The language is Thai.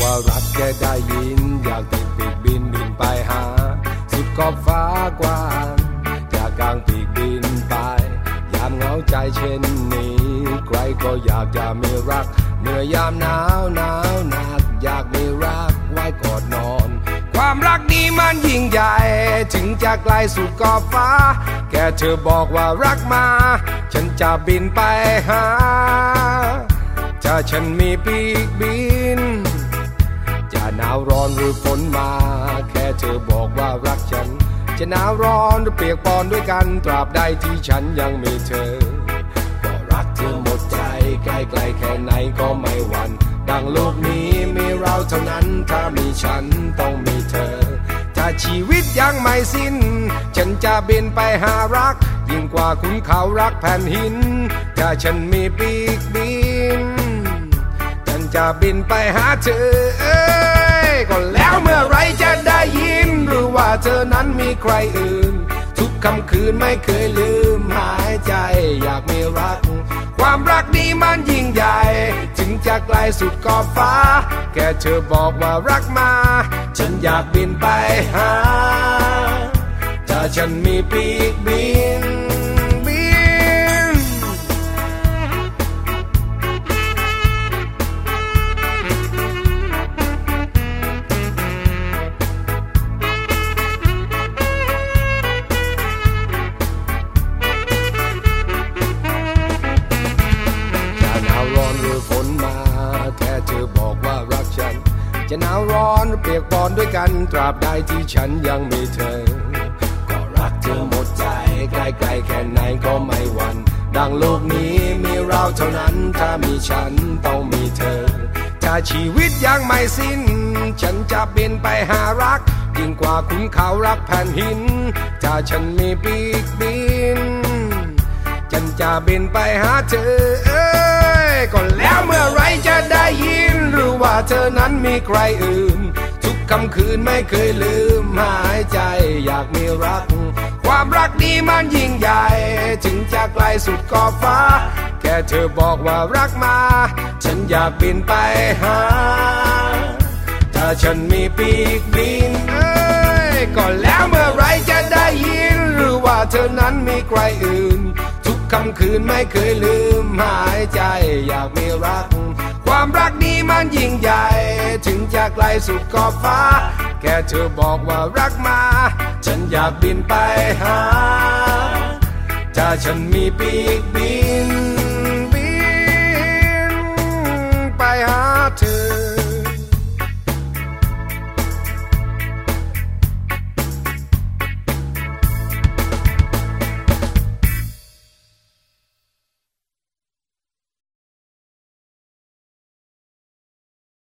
ว่ารักแกได้ยิน อยากปีกบินบินไปหา สุดขอบฟ้ากว้างอยากกลางปีกบินไป ยามเหงาใจเช่นนี้ ใครก็อยากจะมีรัก เมื่อยามหนาวหนาวหนัก อยากมีรักไว้กอดนอน ความรักนี้มันยิ่งใหญ่ ถึงจะไกลสุดขอบฟ้าแค่เธอบอกว่ารักมา ฉันจะบินไปหา ถ้าฉันมีปีกบิน จะหนาวร้อนหรือฝนมา แค่เธอบอกว่ารักฉัน จะหนาวร้อนหรือเปียกปอนด้วยกัน ตราบใดที่ฉันยังมีเธอ ก็รักเธอหมดใจใกล้ๆแค่ไหนก็ไม่หวั่นดังโลกนี้มีเราเท่านั้น ถ้ามีฉันต้องมีเธอ ถ้าชีวิตยังไม่สิ้น ฉันจะบินไปหารัก ยิ่งกว่าคุณเขารักแผ่นหิน ถ้าฉันมีปีกบิน ฉันจะบินไปหาเธอ ก็แล้วเมื่อไรจะได้ยิน หรือว่าเธอนั้นมีใครอื่น ทุกคำคืนไม่เคยลืมหายใจ อยากมีรัก ความรักนี้มันยิ่งใหญ่ ถึงจะไกลสุดขอบฟ้า แค่เธอบอกว่ารักมา ฉันอยากบินไปหาถ้าฉันมีปีกบิน จะหนาวร้อนเปียกปอนด้วยกันตราบใดที่ฉันยังมีเธอ ก็รักเธอหมดใจใกล้ๆแค่ไหนก็ไม่หวั่นดังโลกนี้มีเราเท่านั้น ถ้ามีฉันต้องมีเธอ ถ้าชีวิตยังไม่สิ้น ฉันจะบินไปหารัก ยิ่งกว่าคุณเขารักแผ่นหิน ถ้าฉันมีปีกบิน ฉันจะบินไปหาเธอ เอ้ยก็แล้ว อว่าเธอนั้นมีใครอื่น ทุกคำคืนไม่เคยลืมหายใจอยากมีรัก ความรักนี้มันยิ่งใหญ่ ถึงจะไกลสุดขอบฟ้า แค่เธอบอกว่ารักมา ฉันอยากบินไปหา ถ้าฉันมีปีกบินเอ้ยก็แล้วเมื่อไรจะได้ยิน หรือว่าเธอนั้นมีใครอื่นทุกคำคืนไม่เคยลืมหายใจอยากมีรัก ความรักนี้มันยิ่งใหญ่ ถึงจากไกลสุดขอบฟ้า แค่เธอบอกว่ารักมา ฉันอยากบินไปหา ถ้าฉันมีปีกบิน